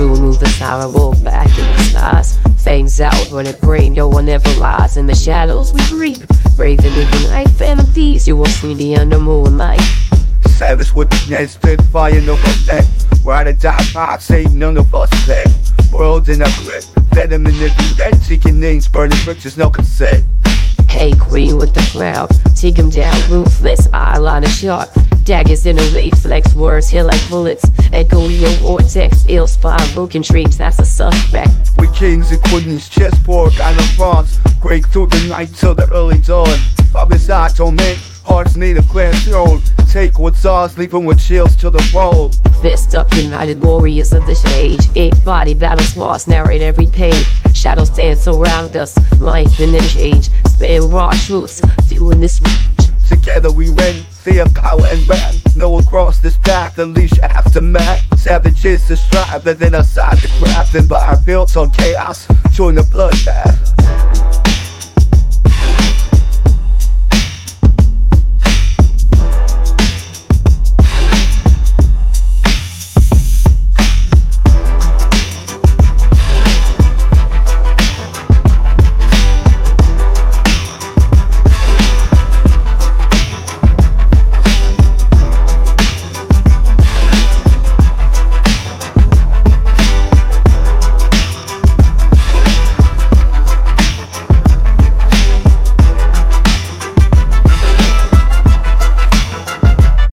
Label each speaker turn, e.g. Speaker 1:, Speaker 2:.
Speaker 1: I walk back in the stars. Fades out when it brain, no one ever lies. In the shadows we creep, braving in the night. Thieves, you will see the under moonlight.
Speaker 2: Savage with the nested fire, no effect. Where the die hard, say none of us dead. Worlds in a grip, venom in the dead. Seeking names, burning riches, no consent.
Speaker 1: Hey, queen with the crowd, take him down, ruthless, eyeliner sharp. Daggers in a reflex, words here like bullets. Echo your vortex, ill spine, broken dreams, that's a suspect.
Speaker 2: We kings and queens, chessboard, kind of France. Break through the night till the early dawn. Up inside, torment, hearts need a clear throne. Take what's ours, leave 'em with chills till the bone.
Speaker 1: Fist up, united warriors of this age. Eight body battles lost, narrate every page. Shadows dance around us, life in this age. Spare raw truths, fueling this.
Speaker 2: Together we rend, fear, power, and wrath. No across this path, unleash aftermath. Savages to strive, and then aside the craft. And by built on chaos, join the bloodbath.